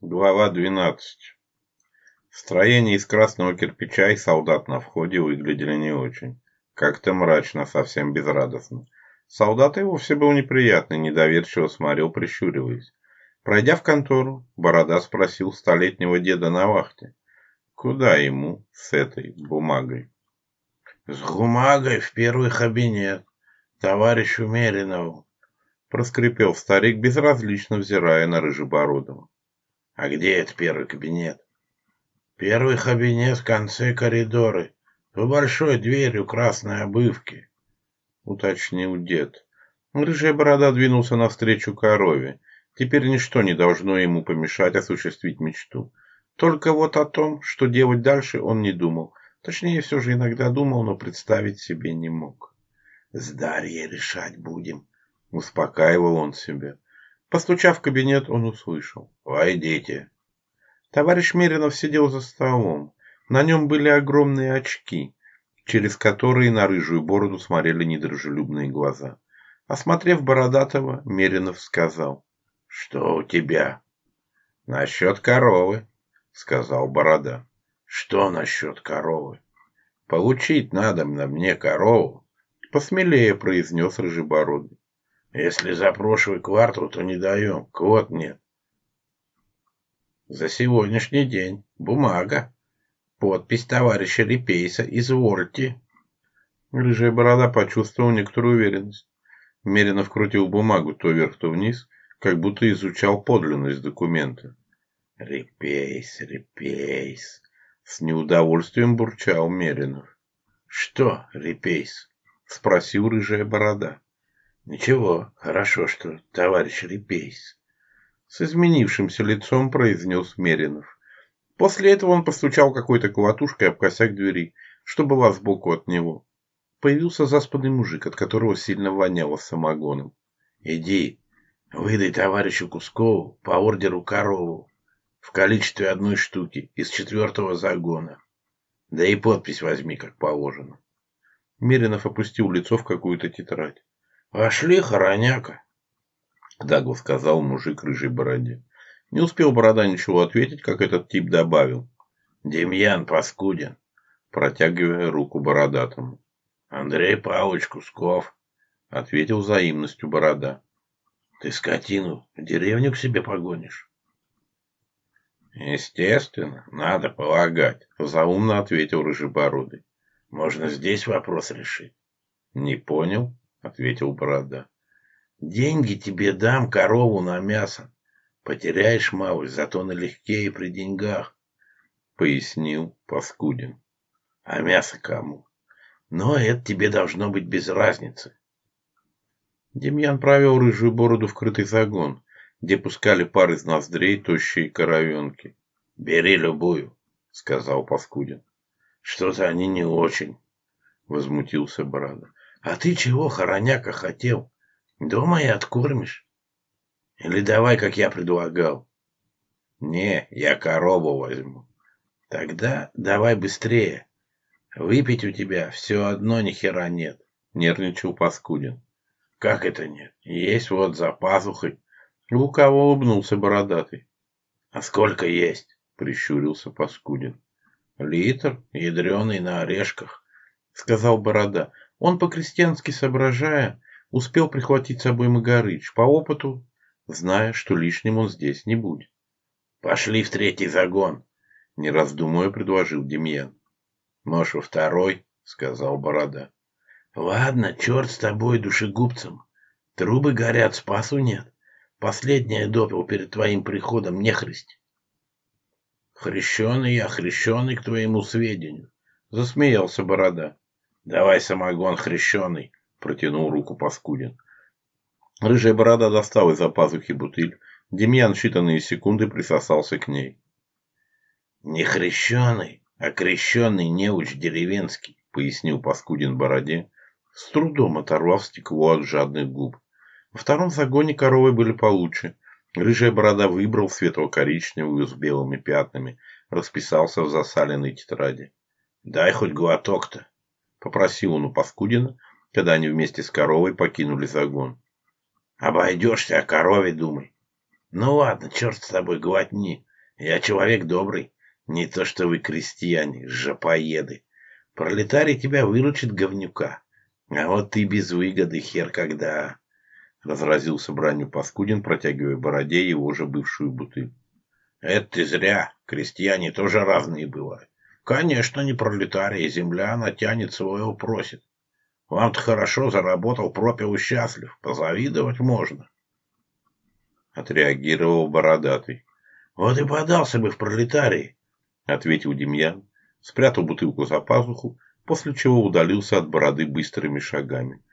Глава 12. Строение из красного кирпича и солдат на входе выглядели не очень. Как-то мрачно, совсем безрадостно. Солдат и вовсе был неприятный, недоверчиво смотрел, прищуриваясь. Пройдя в контору, Борода спросил столетнего деда на вахте. Куда ему с этой бумагой? С бумагой в первый кабинет, Товарищ Меринову, проскрипел старик, безразлично взирая на Рыжебородова. А где этот первый кабинет? Первый кабинет в конце коридора, за большой дверью красной обывки, уточнил дед. Ну, рыжая борода двинулся навстречу корове. Теперь ничто не должно ему помешать осуществить мечту. Только вот о том, что делать дальше, он не думал. Точнее, все же иногда думал, но представить себе не мог. «С Дарьей решать будем», — успокаивал он себя. Постучав в кабинет, он услышал «Войдите». Товарищ Меринов сидел за столом. На нем были огромные очки, через которые на рыжую бороду смотрели недружелюбные глаза. Осмотрев Бородатого, Меринов сказал «Что у тебя?» «Насчет коровы», — сказал Борода. «Что насчет коровы?» «Получить надо мне корову», — посмелее произнес Рыжебородый. Если за прошлый квартал, то не даем, квот нет. За сегодняшний день бумага. Подпись товарища Репейса, извольте. Рыжая борода почувствовал некоторую уверенность. Меренно вкрутил бумагу то вверх, то вниз, как будто изучал подлинность документа. «Репейс, репейс!» — с неудовольствием бурчал Меринов. «Что, репейс?» — спросил рыжая борода. «Ничего, хорошо, что товарищ Репейс», — с изменившимся лицом произнес Меринов. После этого он постучал какой-то колотушкой об косяк двери, что была сбоку от него. Появился заспанный мужик, от которого сильно воняло самогоном. «Иди, выдай товарищу Кускову по ордеру корову в количестве одной штуки из четвертого загона. Да и подпись возьми, как положено». Меринов опустил лицо в какую-то тетрадь. «Пошли, хороняка!» — нагло сказал мужик рыжей бороде. Не успел борода ничего ответить, как этот тип добавил. «Демьян Паскудин!» — протягивая руку бородатому. «Андрей Павлович Кусков!» — ответил взаимностью борода. «Ты скотину в деревню к себе погонишь?» «Естественно, надо полагать», — заумно ответил Рыжебородый. «Можно здесь вопрос решить». «Не понял», — ответил Борода. «Деньги тебе дам, корову на мясо. Потеряешь малость, зато налегке и при деньгах», — пояснил Паскудин. «А мясо кому? Но это тебе должно быть без разницы». Демьян провел рыжую бороду в крытый загон, где пускали пар из ноздрей тощие коровенки. «Бери любую», — сказал Паскудин. — Что-то они не очень, — возмутился Борода. А ты чего, хороняка, хотел? Дома и откормишь. Или давай, как я предлагал. Не, я корову возьму. Тогда давай быстрее. Выпить у тебя все одно ни хера нет, нервничал Паскудин. Как это нет? Есть вот за пазухой. Лукаво улыбнулся бородатый. А сколько есть? Прищурился Паскудин. Литр, ядреный на орешках, сказал борода. Он по-крестьянски соображая, успел прихватить с собой Магарыч, по опыту, зная, что лишним он здесь не будет. «Пошли в третий загон!» — не раздумывая предложил Демьян. «Может, во второй?» — сказал Борода. «Ладно, черт с тобой, душегубцем. Трубы горят, спасу нет. Последняя допил перед твоим приходом нехресть». «Хрещеный я, хрещеный к твоему сведению!» — засмеялся Борода. Давай самогон хрещеный, протянул руку Паскудин. Рыжая борода достала из-за пазухи бутыль. Демьян считанные секунды присосался к ней. Не хрещеный, а крещеный неуч деревенский, пояснил Паскудин бороде, с трудом оторвав стекло от жадных губ. Во втором загоне коровы были получше. Рыжая борода выбрал светло-коричневую с белыми пятнами, расписался в засаленной тетради. «Дай хоть глоток-то!» – попросил он у Паскудина, когда они вместе с коровой покинули загон. «Обойдешься, о корове думай». «Ну ладно, черт с тобой, глотни. Я человек добрый. Не то что вы крестьяне, жопоеды. Пролетарий тебя выручит, говнюка. А вот ты без выгоды, хер когда...» Разразился бранью Паскудин, протягивая бороде его же бывшую бутыль. «Это ты зря. Крестьяне тоже разные бывают. Конечно, не пролетарий, а земля она тянет своего просит. Вам-то хорошо заработал, пропил и счастлив. Позавидовать можно. Отреагировал бородатый. Вот и подался бы в пролетарии, ответил Демьян, спрятал бутылку за пазуху, после чего удалился от бороды быстрыми шагами.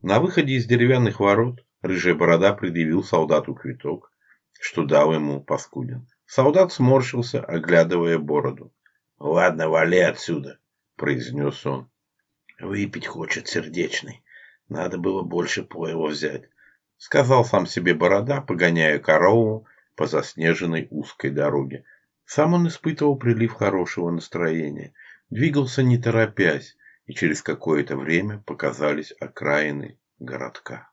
На выходе из деревянных ворот рыжая борода предъявил солдату квиток, что дал ему Паскудин. Солдат сморщился, оглядывая бороду. Ладно, вали отсюда, произнес он. Выпить хочет сердечный. Надо было больше поего взять, сказал сам себе Борода, погоняя корову по заснеженной узкой дороге. Сам он испытывал прилив хорошего настроения, двигался не торопясь, и через какое-то время показались окраины городка.